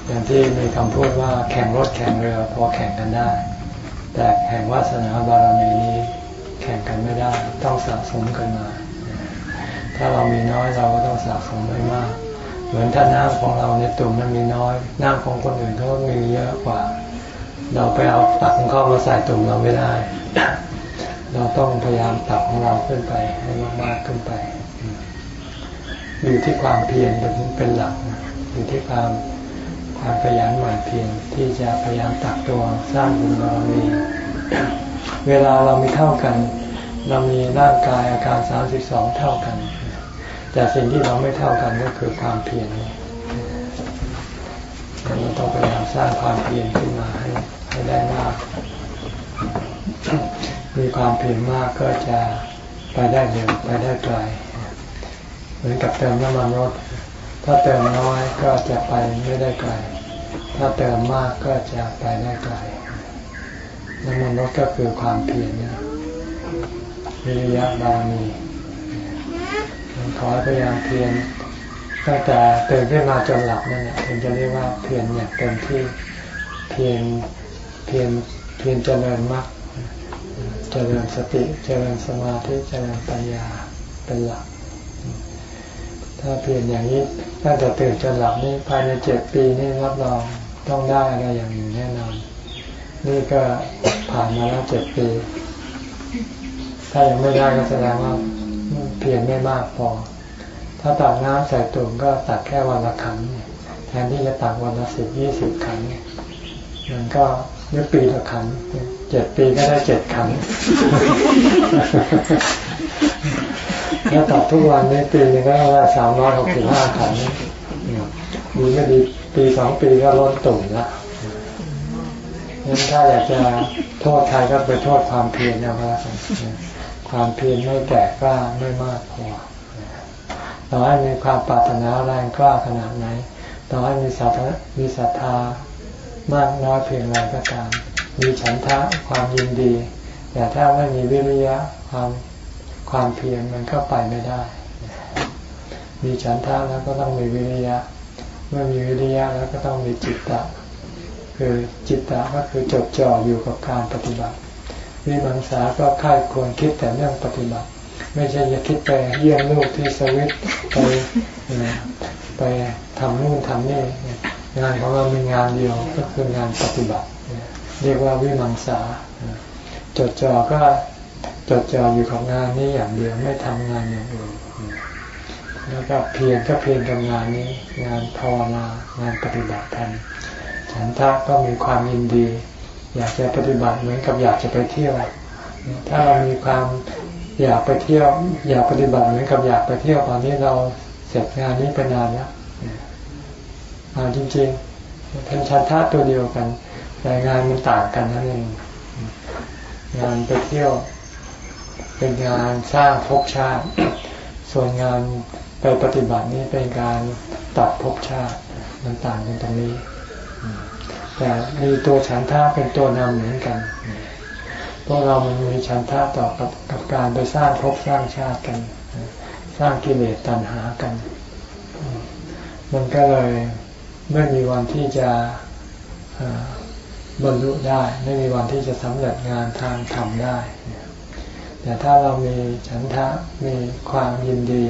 อย่างที่มีคำพูดว่าแข่งรถแข่งเรือพอแข่งกันได้ แต่แข่งวาสนาบารมีนี้แข่งกันไม่ได้ ต้องสะสมกันมา ถ้าเรามีน้อยเราก็ต้องสะสมไว้มาก เหมือนถ้าน้ำของเราในตุ่มมันมีน้อย น้ำของคนอื่นเขาก็มีเยอะกว่า เราไปเอาตักของเขามาใส่ตุ่มเราไม่ได้ เราต้องพยายามตักของเราขึ้นไปให้มากๆขึ้นไป อยู่ที่ความเพียรเป็นหลักอยู่ที่ความความขยันหมั่นเพียรที่จะพยายามตักตัวสร้างบุญบารมีเวลาเรามีเท่ากัน เรามีร่างกายอาการ 32 เท่ากัน แต่สิ่งที่เราไม่เท่ากันก็คือความเพียรนี่เราต้องพยายามสร้างความเพียรขึ้นมาให้ให้ได้มาก มีความเพียรมากก็จะไปได้เร็วไปได้ไกล เหมือนกับเติมน้ำมันรถ ถ้าเติมน้อยก็จะไปไม่ได้ไกล ถ้าเติมมากก็จะไปได้ไกล น้ำมันรถก็คือความเพียรนะวิริยะบารมี ขอพยายามเพียรตั้งแต่ตื่นขึ้นมาจนหลับนั่นแหละถึงจะเรียกว่าเพียรอย่างเต็มที่เพียรเพียรเพียรเจริญมรรคเจริญสติเจริญสมาธิเจริญปัญญาเป็นหลัก ถ้าเพียรอย่างนี้ตั้งแต่ตื่นจนหลับนี่ภายในเจ็ดปีนี่รับรองต้องได้อะไรอย่างหนึ่งแน่นอน นี่ก็ผ่านมาแล้วเจ็ดปี ถ้ายังไม่ได้ก็แสดงว่า เพียรไม่มากพอ ถ้าตักน้ำใส่ตุ่มก็ตักแค่วันละขันแทนที่จะตักวันละสิบยี่สิบขันมันก็หรือปีละขันเจ็ดปีก็ได้เจ็ดขันถ้าตอบทุกวันในปีนึงก็ได้สามร้อยหกสิบห้าขันดีไม่ดีปีสองปีก็ลดตุ่มละงั้นถ้าอยากจะโทษใครก็ไปโทษความเพียรนะครับ ความเพียรไม่แก่กล้าไม่มากพอต่อให้มีความปรารถนาแรงกล้าขนาดไหน ต่อให้มีศรัทธามีศรัทธามากน้อยเพียงไรก็ตาม มีฉันทะความยินดี แต่ถ้าไม่มีวิริยะความความเพียรมันก็ไปไม่ได้ มีฉันทะแล้วก็ต้องมีวิริยะ เมื่อมีวิริยะแล้วก็ต้องมีจิตตะ คือจิตตะก็คือจดจ่ออยู่กับการปฏิบัติ วิมังสาก็ค่ายควรคิดแต่เรื่องปฏิบัติ ไม่ใช่จะคิดไปเยี่ยมลูกที่สวิตไปไปทำนู่นทำนี่งานของเรามีงานเดียวก็คืองานปฏิบัติ เรียกว่าวิมังสาจดจ่อก็จดจ่ออยู่กับงานนี้อย่างเดียวไม่ทำงานอย่างอื่นแล้วก็เพียรก็เพียรกับงานนี้ งานภาวนางานปฏิบัติธรรมฉันทะก็มีความยินดี อยากจะปฏิบัติเหมือนกับอยากจะไปเที่ยว ถ้าเรามีความอยากไปเที่ยว อยากปฏิบัติเหมือนกับอยากไปเที่ยวตอนนี้เราเสร็จงานนี้ไปนานแล้วอ่าจริงๆเป็นชันทะตัวเดียวกัน แต่งานมันต่างกันนั่นเองงานไปเที่ยว เป็นงานสร้างภพชาติ ส่วนงานไปปฏิบัตินี้เป็นการตัดภพชาติ มันต่างกันตรงนี้ แต่มีตัวฉันท่าเป็นตัวนำเหมือนกันพวกเรามันมีฉันท่าต่อกับกับการไปสร้างภพสร้างชาติกัน สร้างกิเลสตัณหากัน มันก็เลยไม่มีวันที่จะบรรลุได้ ไม่มีวันที่จะสำเร็จงานทางธรรมได้ แต่ถ้าเรามีฉันทะมีความยินดี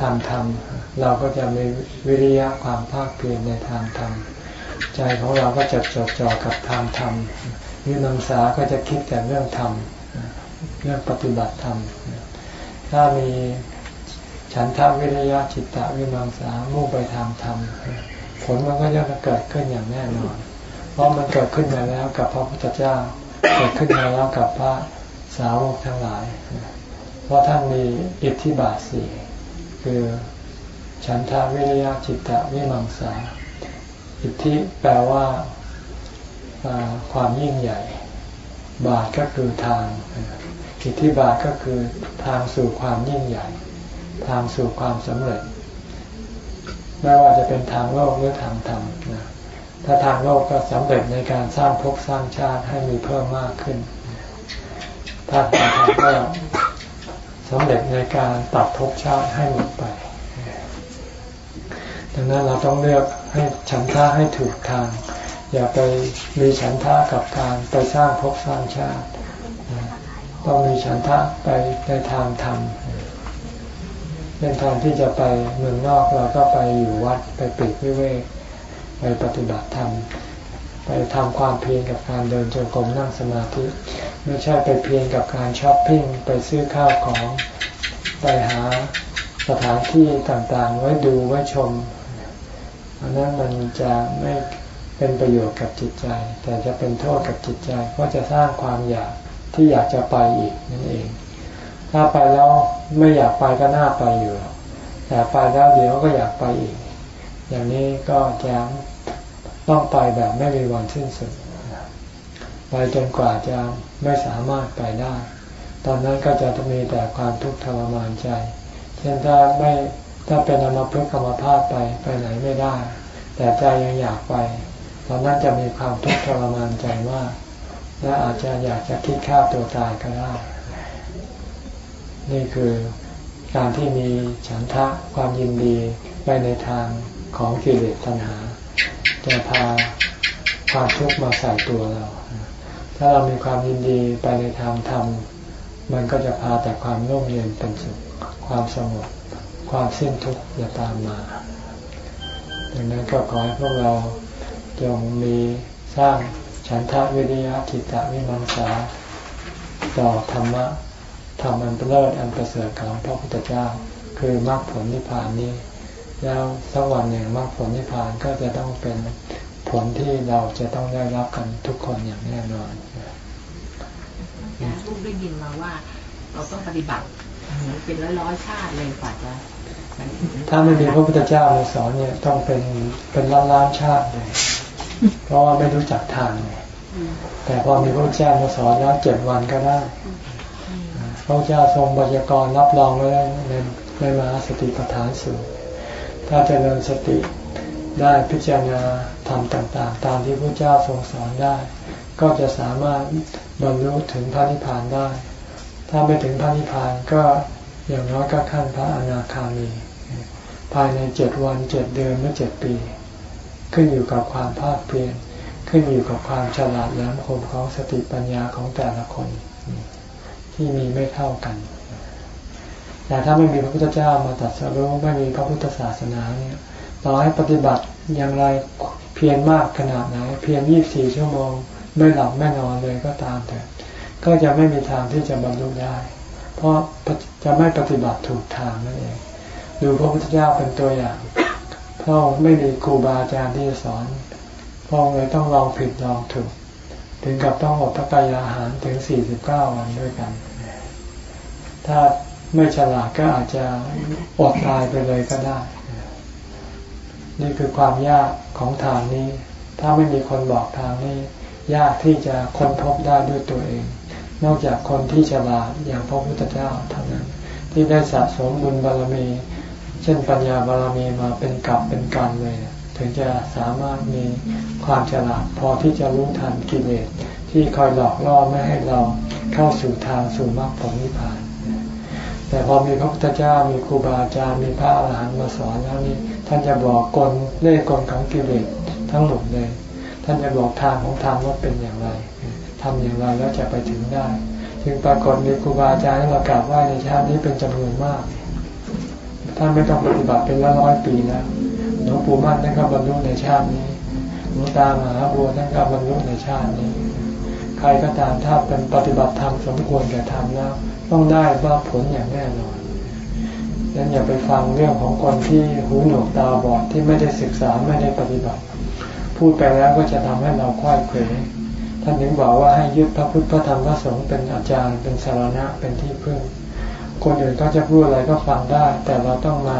ทางธรรม เราก็จะมีวิริยะความภาคเพียรในทางธรรม ใจของเราก็จะจดจ่อกับทางธรรมวิมังสาก็จะคิดแต่เรื่องธรรมเรื่องปฏิบัติธรรมถ้ามีฉันทะวิริยะจิตตะวิมังสามุ่งไปทางธรรมผลมันก็จะเกิดขึ้นอย่างแน่นอน เพราะมันเกิดขึ้นมาแล้วกับพระพุทธเจ้า เกิดขึ้นมาแล้วกับพระสาวกทั้งหลาย เพราะท่านมีอิทธิบาทสี่คือฉันทาวิริยะจิตตะวิมังสา อิทธิแปลว่าความยิ่งใหญ่ บาทก็คือทางอิทธิบาทก็คือทางสู่ความยิ่งใหญ่ ทางสู่ความสำเร็จ ไม่ว่าจะเป็นทางโลกหรือทางธรรมนะถ้าทางโลกก็สำเร็จในการสร้างภพสร้างชาติให้มีเพิ่มมากขึ้น ถ้าทางธรรมก็สำเร็จในการตัดภพชาติให้หมดไป ดังนั้นเราต้องเลือก ให้ฉันท่าให้ถูกทาง อย่าไปมีฉันท่ากับการไปสร้างภพสร้างชาติต้องมีฉันท่าไปในทางธรรมเป็นทางที่จะไปเมืองนอกเราก็ไปอยู่วัดไปปิดวิเวกไปปฏิบัติธรรมไปทำความเพียรกับการเดินจงกรมนั่งสมาธิไม่ใช่ไปเพียงกับการช้อปปิ้งไปซื้อข้าวของไปหาสถานที่ต่างๆ ไว้ดูไว้ชม อันนั้นมันจะไม่เป็นประโยชน์กับจิตใจ แต่จะเป็นโทษกับจิตใจเพราะจะสร้างความอยากที่อยากจะไปอีกนั่นเอง ถ้าไปแล้วไม่อยากไปก็น่าไปอยู่แต่ไปแล้วเดี๋ยวก็อยากไปอีก อย่างนี้ก็จะต้องไปแบบไม่มีวันสิ้นสุดไปจนกว่าจะไม่สามารถไปได้ ตอนนั้นก็จะมีแต่ความทุกข์ทรมานใจ เช่นถ้าไม่ ถ้าเป็นอมภพกรรมภาพไปไปไหนไม่ได้ แต่ใจยังอยากไป ตอนนั้นจะมีความทุกข์ทรมานใจมาก และอาจจะอยากจะคิดฆ่าตัวตายก็ได้นี่คือการที่มีฉันทะความยินดีไปในทางของกิเลสตัณหา จะพาความทุกข์มาใส่ตัวเรา ถ้าเรามีความยินดีไปในทางธรรม มันก็จะพาแต่ความร่มเย็นเป็นสุขความสงบ ความสิ้นทุกข์จะตามมา ดังนั้นก็ขอให้พวกเราจงมีสร้างฉันทะวิริยะจิตตวิมังสาต่อธรรมะธรรมอันเลิศอันประเสริฐของพระพุทธเจ้า คือมรรคผลนิพพานนี้ แล้วสักวันหนึ่งมรรคผลนิพพานก็จะต้องเป็นผลที่เราจะต้องได้รับกันทุกคนอย่างแน่นอน
ลูกได้ยินมาว่าเราต้องปฏิบัติเป็นร้อยร้อยชาติเลยกว่าจะ ถ้า
ไม่มีพระพุทธเจ้ามาสอนเนี่ยต้องเป็นเป็นล้านล้านๆชาติเลย เพราะว่าไม่รู้จักทางไงแต่พอมีพระพุทธเจ้ามาสอนแล้วเจ็ดวันก็ได้ พระเจ้าทรงบัญญักรรับรองไว้แล้วในในมหาสติปัฏฐานสูตรถ้าเจริญสติได้พิจารณาทำต่างๆ ตามที่พระเจ้าทรงสอนได้ ก็จะสามารถบรรลุถึงพระนิพพานได้ ถ้าไม่ถึงพระนิพพานก็อย่างน้อยก็ขั้นพระอนาคามี ภายในเจ็ดวันเจ็ดเดือนหรือเจ็ดปี ขึ้นอยู่กับความภาคเพียรขึ้นอยู่กับความฉลาดแหลมคมของสติปัญญาของแต่ละคน ที่มีไม่เท่ากัน แต่ถ้าไม่มีพระพุทธเจ้ามาตรัสรู้ไม่มีพระพุทธศาสนาเนี่ยต่อให้ปฏิบัติอย่างไรเพียรมากขนาดไหน เพียรยี่สี่ชั่วโมง ไม่หลับไม่นอนเลยก็ตามแต่ก็จะไม่มีทางที่จะบรรลุได้ เพราะจะไม่ปฏิบัติถูกทางนั่นเอง ดูพระพุทธเจ้าเป็นตัวอย่างพราะไม่มีครูบาอาจารย์ที่จะสอนพระองค์เลยต้องลองผิดลองถูก ถึงกับต้องอดพระกายอาหารถึง49วันด้วยกัน ถ้าไม่ฉลาดก็อาจจะอดตายไปเลยก็ได้ นี่คือความยากของทางนี้ ถ้าไม่มีคนบอกทางนี้ ยากที่จะค้นพบได้ด้วยตัวเอง นอกจากคนที่ฉลาดอย่างพระพุทธเจ้าเท่านั้น ที่ได้สะสมบุญบารมี เช่นปัญญาบารมีมาเป็นกลับเป็นกันเลย ถึงจะสามารถมีความฉลาดพอที่จะรู้ทันกิเลสที่คอยหลอกล่อไม่ให้เราเข้าสู่ทางสู่มรรคผลนิพพาน แต่พอมีพระพุทธเจ้ามีครูบาอาจารย์มีพระอรหันต์มาสอนแล้วนี่ท่านจะบอกกลเล่กลของกิเลสทั้งหมดเลย ท่านจะบอกทางของธรรมว่าเป็นอย่างไรทำอย่างไรแล้วจะไปถึงได้จึงปรากฏมีครูบาอาจารย์ให้เรากราบไหว้ในชาตินี้เป็นจำนวนมาก ท่านไม่ต้องปฏิบัติเป็นร้อยปีแล้วหลวงปู่มั่นท่านก็บรรลุในชาตินี้หลวงตามหาบัวท่านก็บรรลุในชาตินี้ ใครก็ตามถ้าเป็นปฏิบัติธรรมสมควรแก่ธรรมแล้วต้องได้ว่าผลอย่างแน่นอนดังนั้นอย่าไปฟังเรื่องของคนที่หูหนวกตาบอดที่ไม่ได้ศึกษาไม่ได้ปฏิบัติ พูดไปแล้วก็จะทำให้เราคว้าเขวท่านถึงบอกว่าให้ยึดพระพุทธพระธรรมพระสงฆ์เป็นอาจารย์เป็นสารณะเป็นที่พึ่ง คนอื่นก็จะพูดอะไรก็ฟังได้ แต่เราต้องมา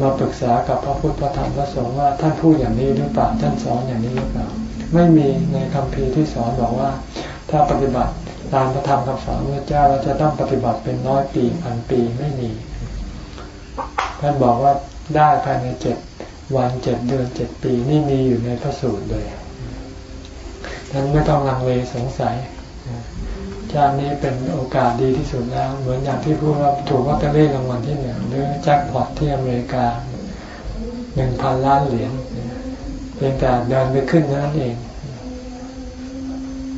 มาปรึกษากับพระพุทธพระธรรมพระสงฆ์ว่าท่านพูดอย่างนี้หรือเปล่าท่านสอนอย่างนี้หรือเปล่า ไม่มีในคำพีที่สอนบอกว่า ถ้าปฏิบัติตามพระธรรมคำสอนพระเจ้าเราจะต้องปฏิบัติเป็นร้อยปีพันปีไม่มีท่านบอกว่าได้ภายในเจ็ดวันเจ็ดเดือนเจ็ดปีนี่มีอยู่ในพระสูตรเลยท่านไม่ต้องลังเลสงสัย ชาตินี้เป็นโอกาสดีที่สุดแล้ว เหมือนอย่างที่พูดว่าถูกลอตเตอรี่รางวัลที่หนึ่งหรือแจ็คพอตที่อเมริกาหนึ่งพันล้านเหรียญเพียงแต่เดินไปขึ้นเท่านั้นเอง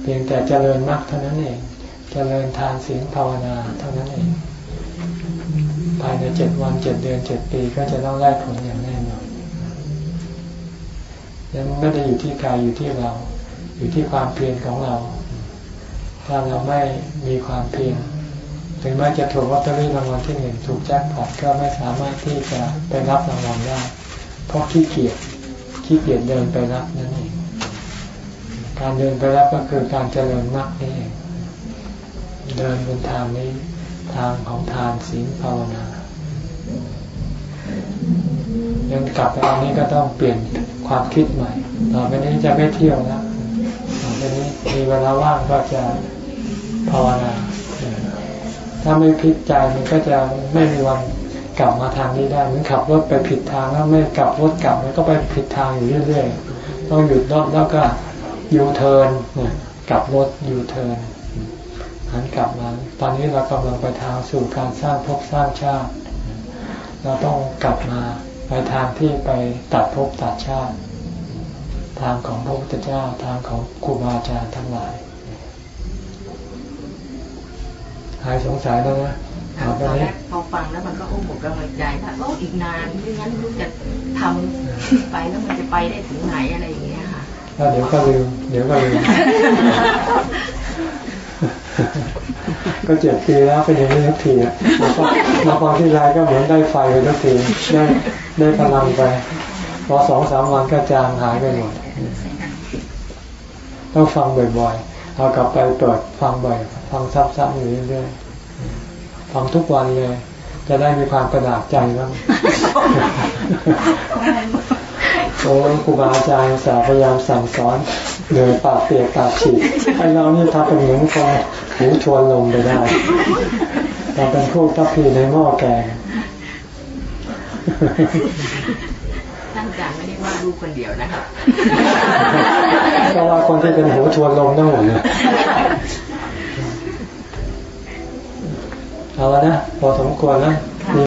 เพียงแต่เจริญมากเท่านั้นเอง เจริญทานศีลภาวนาเท่านั้นเอง ภายในเจ็ดวันเจ็ดเดือนเจ็ดปีก็จะต้องได้ผลอย่างแน่นอนยังไม่ได้อยู่ที่กายอยู่ที่เรา อยู่ที่ความเพียรของเรา ถ้าเราไม่มีความเพียรถึงแม้จะถูกลอตเตอรี่รางวัลที่หนึ่งถูกแจ็คพอตก็ไม่สามารถที่จะไปรับรางวัลได้ เพราะขี้เกียจขี้เกียจเดินไปรับนั่นเองการเดินไปรับก็คือการเจริญมรรคนี่เองเดินบนทางนี้ทางของทานศีลภาวนายังกลับไปอันนี้ก็ต้องเปลี่ยนความคิดใหม่ ต่อไปนี้จะไม่เที่ยวแล้วต่อไปนี้มีเวลาว่างก็จะ ภาวนา ถ้าไม่พลิกใจมันก็จะไม่มีวันกลับมาทางนี้ได้เหมือนขับรถไปผิดทางแล้วไม่กลับรถกลับมันก็ไปผิดทางอยู่เรื่อยๆ ต้องหยุดรถแล้วก็ยูเทิร์นกลับรถยูเทิร์นหันกลับมา ตอนนี้เรากำลังไปทางสู่การสร้างภพสร้างชาติ เราต้องกลับมาไปทางที่ไปตัดภพตัดชาติ ทางของพระพุทธเจ้าทางของครูบาอาจารย์ทั้งหลาย หายสงสัยแล้วนะ
ตอนแรกพอฟังแล้วมันก็โอ้โหกำลังใจว่าโอ้อีกนานไม่งั้นรู้จะทำไปแล้วมันจะไปได้ถึงไหนอะไรอย่างเงี้ยค่ะ
แล้วเดี๋ยวก็ลืมเดี๋ยวก็ลืมก็เจ็ดปีแล้วเป็นอย่างนี้ทุกทีอะมาฟังมาฟังที่ไรก็เหมือนได้ไฟไปทุกทีได้ได้พลังไป พอสองสามวันก็จางหายไปหมดต้องฟังบ่อยๆเอากลับไปเปิดฟังบ่อย ฟังซ้ำๆอยู่เรื่อยๆฟังทุกวันเลย จะได้มีความกระดากใจบ้างโอ้ครูบาอาจารย์สาพยายามสั่งสอนเหนื่อยปากเปียกปากฉีกให้เรานี่ทำเป็นเหมือนคนหูทวนลมไปได้เราเป็นพวกทัพพีในหม้อแกง
ท่านอาจารย์ไม่ได้ว่าลูกคนเดียวนะครับ
ก็ว่าคนที่เป็นหูทวนลมทั้งหมดเลย เอาแล้วนะ พอสมควรแล้ว